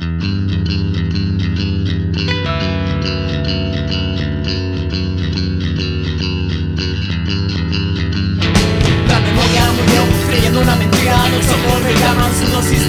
La memoria murió creyendo una mentira, los ojos reclaman su dosis